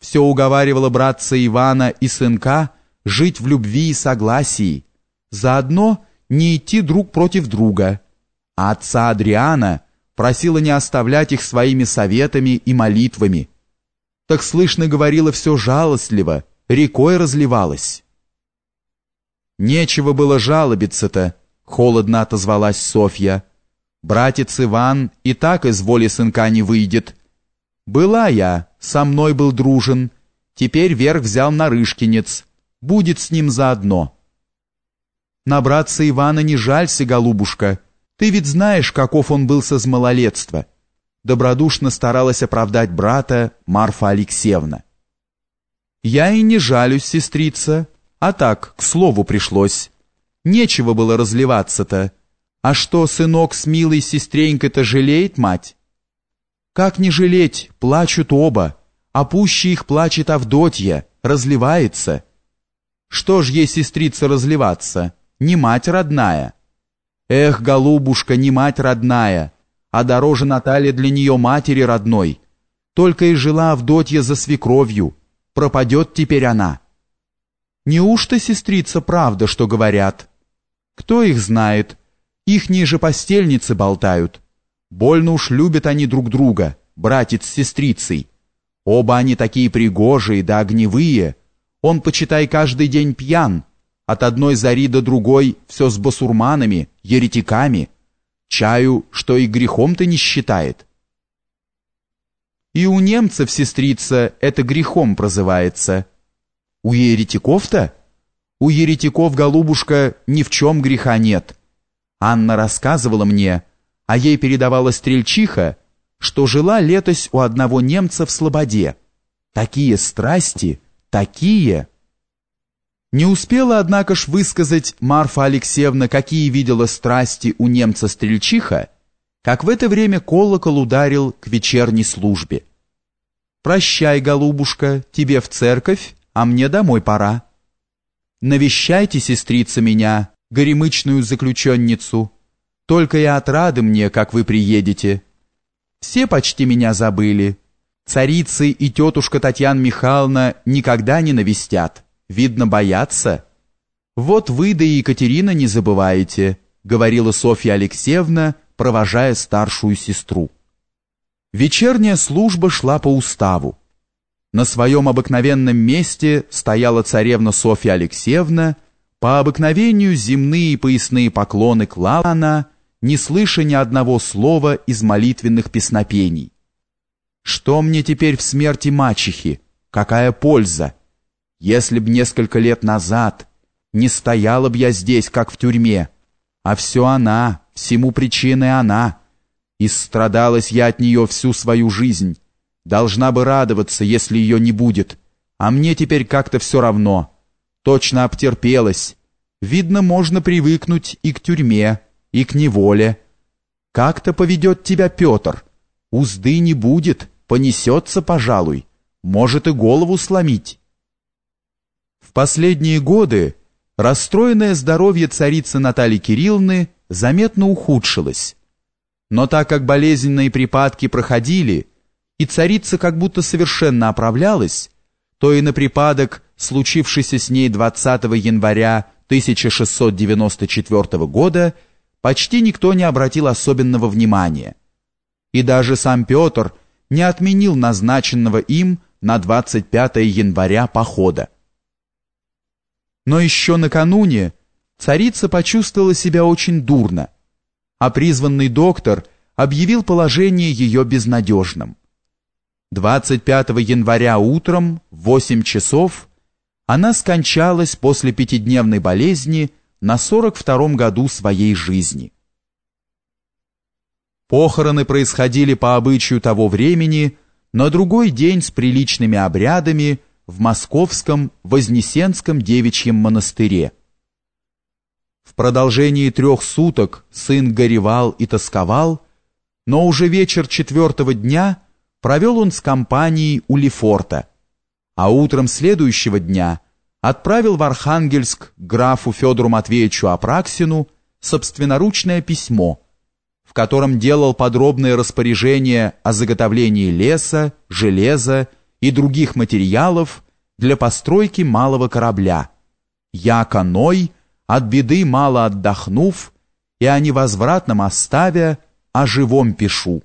все уговаривала братца Ивана и сынка жить в любви и согласии, заодно не идти друг против друга, а отца Адриана просила не оставлять их своими советами и молитвами. Так слышно говорила все жалостливо, рекой разливалась. «Нечего было жалобиться-то», — холодно отозвалась Софья. «Братец Иван и так из воли сынка не выйдет. Была я, со мной был дружен, теперь верх взял на Рышкинец, будет с ним заодно». «На братца Ивана не жалься, голубушка, ты ведь знаешь, каков он был со малолетства». Добродушно старалась оправдать брата Марфа Алексеевна. «Я и не жалюсь, сестрица», а так, к слову пришлось. Нечего было разливаться-то. А что, сынок с милой сестренькой-то жалеет мать? Как не жалеть, плачут оба, а пуще их плачет Авдотья, разливается. Что ж ей, сестрица, разливаться? Не мать родная. Эх, голубушка, не мать родная, а дороже Наталья для нее матери родной. Только и жила Авдотья за свекровью, пропадет теперь она. Неужто, сестрица, правда, что говорят? Кто их знает? Их ниже постельницы болтают. Больно уж любят они друг друга, братец с сестрицей. Оба они такие пригожие да огневые. Он, почитай, каждый день пьян. От одной зари до другой все с басурманами, еретиками. Чаю, что и грехом-то не считает. И у немцев, сестрица, это грехом прозывается — у еретиков-то? У еретиков, голубушка, ни в чем греха нет. Анна рассказывала мне, а ей передавала стрельчиха, что жила летось у одного немца в Слободе. Такие страсти, такие... Не успела, однако ж, высказать Марфа Алексеевна, какие видела страсти у немца-стрельчиха, как в это время колокол ударил к вечерней службе. «Прощай, голубушка, тебе в церковь, а мне домой пора. Навещайте, сестрица, меня, горемычную заключенницу. Только и отрады мне, как вы приедете. Все почти меня забыли. Царицы и тетушка Татьяна Михайловна никогда не навестят. Видно, боятся. Вот вы да и Екатерина не забываете, говорила Софья Алексеевна, провожая старшую сестру. Вечерняя служба шла по уставу. На своем обыкновенном месте стояла царевна Софья Алексеевна, по обыкновению земные поясные поклоны клала она, не слыша ни одного слова из молитвенных песнопений. Что мне теперь в смерти мачехи? Какая польза? Если б несколько лет назад не стояла б я здесь, как в тюрьме, а все она, всему причиной она, и страдалась я от нее всю свою жизнь, Должна бы радоваться, если ее не будет. А мне теперь как-то все равно. Точно обтерпелась. Видно, можно привыкнуть и к тюрьме, и к неволе. Как-то поведет тебя Петр. Узды не будет, понесется, пожалуй. Может и голову сломить. В последние годы расстроенное здоровье царицы Натальи Кирилловны заметно ухудшилось. Но так как болезненные припадки проходили, и царица как будто совершенно оправлялась, то и на припадок, случившийся с ней 20 января 1694 года, почти никто не обратил особенного внимания. И даже сам Петр не отменил назначенного им на 25 января похода. Но еще накануне царица почувствовала себя очень дурно, а призванный доктор объявил положение ее безнадежным. 25 января утром в 8 часов она скончалась после пятидневной болезни на 42-м году своей жизни. Похороны происходили по обычаю того времени на другой день с приличными обрядами в московском Вознесенском девичьем монастыре. В продолжении трех суток сын горевал и тосковал, но уже вечер четвертого дня – провел он с компанией у Лефорта, а утром следующего дня отправил в Архангельск графу Федору Матвеевичу Апраксину собственноручное письмо, в котором делал подробные распоряжения о заготовлении леса, железа и других материалов для постройки малого корабля. Я каной, от беды мало отдохнув, и о невозвратном оставя, о живом пишу.